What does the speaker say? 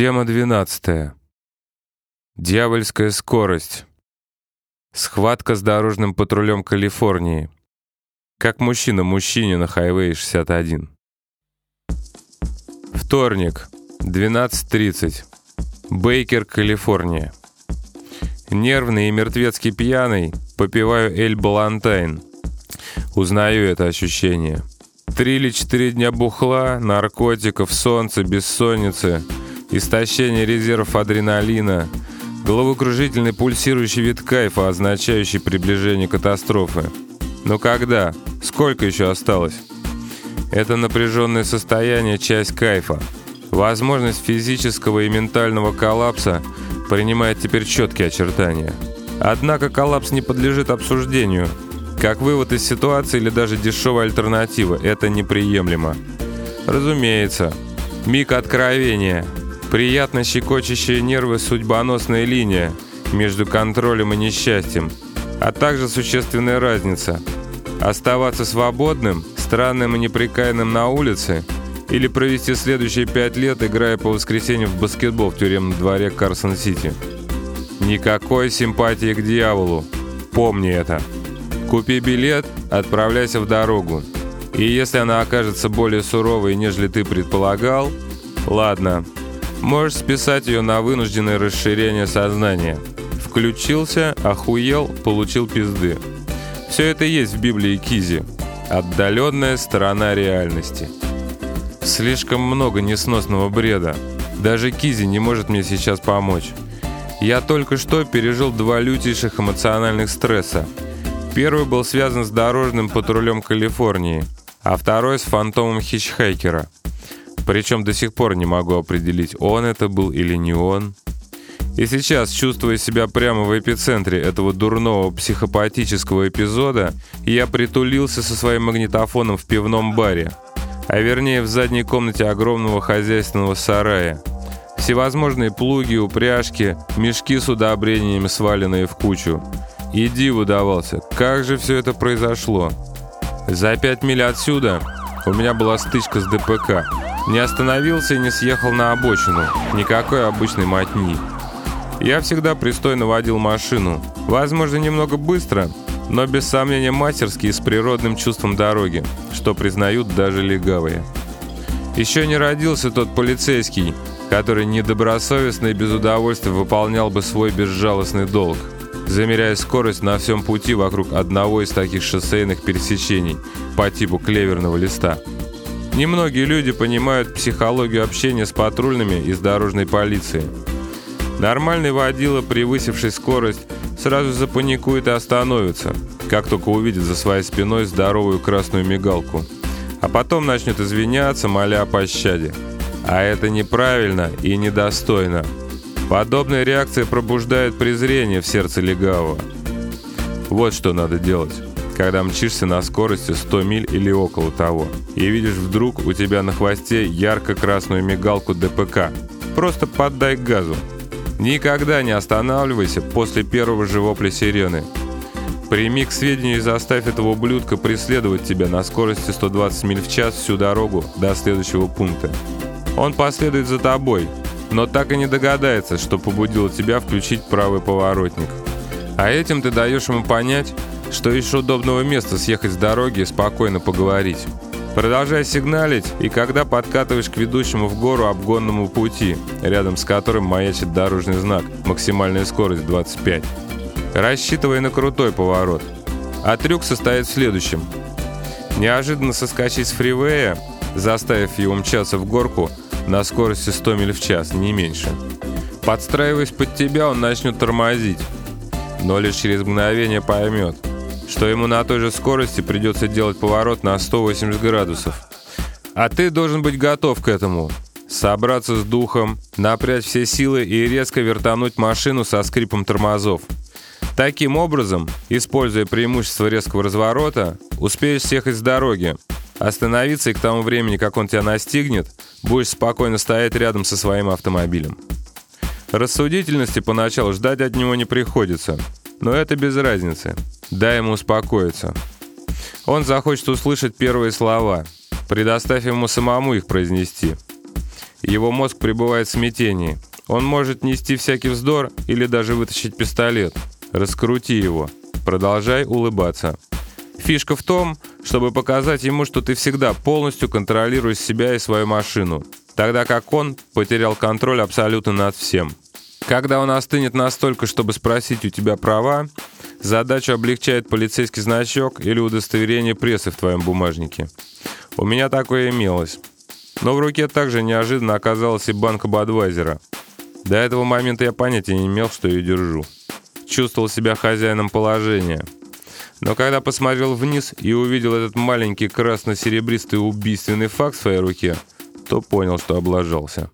Тема 12. Дьявольская скорость. Схватка с дорожным патрулем Калифорнии. Как мужчина мужчине на хайвее 61. Вторник, 12.30. Бейкер, Калифорния. Нервный и мертвецкий пьяный, попиваю Эль Балантайн. Узнаю это ощущение. Три или четыре дня бухла, наркотиков, солнца, бессонницы — истощение резервов адреналина, головокружительный пульсирующий вид кайфа, означающий приближение катастрофы. Но когда? Сколько еще осталось? Это напряженное состояние – часть кайфа. Возможность физического и ментального коллапса принимает теперь четкие очертания. Однако коллапс не подлежит обсуждению. Как вывод из ситуации или даже дешевая альтернатива – это неприемлемо. Разумеется. Миг откровения – Приятно щекочущие нервы судьбоносная линия между контролем и несчастьем, а также существенная разница. Оставаться свободным, странным и неприкаянным на улице или провести следующие пять лет, играя по воскресеньям в баскетбол в тюремном дворе Карсон-Сити. Никакой симпатии к дьяволу. Помни это. Купи билет, отправляйся в дорогу. И если она окажется более суровой, нежели ты предполагал, ладно, Можешь списать ее на вынужденное расширение сознания. Включился, охуел, получил пизды. Все это есть в Библии Кизи. Отдаленная сторона реальности. Слишком много несносного бреда. Даже Кизи не может мне сейчас помочь. Я только что пережил два лютейших эмоциональных стресса. Первый был связан с дорожным патрулем Калифорнии, а второй с фантомом хичхайкера – причем до сих пор не могу определить, он это был или не он. И сейчас, чувствуя себя прямо в эпицентре этого дурного психопатического эпизода, я притулился со своим магнитофоном в пивном баре, а вернее в задней комнате огромного хозяйственного сарая. Всевозможные плуги, упряжки, мешки с удобрениями, сваленные в кучу. И диву давался, как же все это произошло. За пять миль отсюда у меня была стычка с ДПК. Не остановился и не съехал на обочину. Никакой обычной мотни. Я всегда пристойно водил машину. Возможно, немного быстро, но без сомнения мастерски и с природным чувством дороги, что признают даже легавые. Еще не родился тот полицейский, который недобросовестно и без удовольствия выполнял бы свой безжалостный долг, замеряя скорость на всем пути вокруг одного из таких шоссейных пересечений по типу клеверного листа. Немногие люди понимают психологию общения с патрульными из дорожной полиции. Нормальный водила, превысивший скорость, сразу запаникует и остановится, как только увидит за своей спиной здоровую красную мигалку. А потом начнет извиняться, моля о пощаде. А это неправильно и недостойно. Подобная реакция пробуждает презрение в сердце легавого. Вот что надо делать когда мчишься на скорости 100 миль или около того, и видишь вдруг у тебя на хвосте ярко-красную мигалку ДПК. Просто поддай газу. Никогда не останавливайся после первого же вопля сирены. Прими к сведению и заставь этого ублюдка преследовать тебя на скорости 120 миль в час всю дорогу до следующего пункта. Он последует за тобой, но так и не догадается, что побудило тебя включить правый поворотник. А этим ты даешь ему понять, что ищешь удобного места съехать с дороги и спокойно поговорить. Продолжай сигналить, и когда подкатываешь к ведущему в гору обгонному пути, рядом с которым маячит дорожный знак «Максимальная скорость 25». Рассчитывай на крутой поворот. А трюк состоит в следующем. Неожиданно соскочить с фривея, заставив его мчаться в горку на скорости 100 миль в час, не меньше. Подстраиваясь под тебя, он начнет тормозить, но лишь через мгновение поймет – что ему на той же скорости придется делать поворот на 180 градусов. А ты должен быть готов к этому. Собраться с духом, напрячь все силы и резко вертануть машину со скрипом тормозов. Таким образом, используя преимущество резкого разворота, успеешь съехать с дороги, остановиться и к тому времени, как он тебя настигнет, будешь спокойно стоять рядом со своим автомобилем. Рассудительности поначалу ждать от него не приходится, но это без разницы. Дай ему успокоиться. Он захочет услышать первые слова. Предоставь ему самому их произнести. Его мозг пребывает в смятении. Он может нести всякий вздор или даже вытащить пистолет. Раскрути его. Продолжай улыбаться. Фишка в том, чтобы показать ему, что ты всегда полностью контролируешь себя и свою машину, тогда как он потерял контроль абсолютно над всем. Когда он остынет настолько, чтобы спросить у тебя права, задачу облегчает полицейский значок или удостоверение прессы в твоем бумажнике. У меня такое имелось. Но в руке также неожиданно оказалась и банка Бадвайзера. До этого момента я понятия не имел, что ее держу. Чувствовал себя хозяином положения. Но когда посмотрел вниз и увидел этот маленький красно-серебристый убийственный факт в своей руке, то понял, что облажался.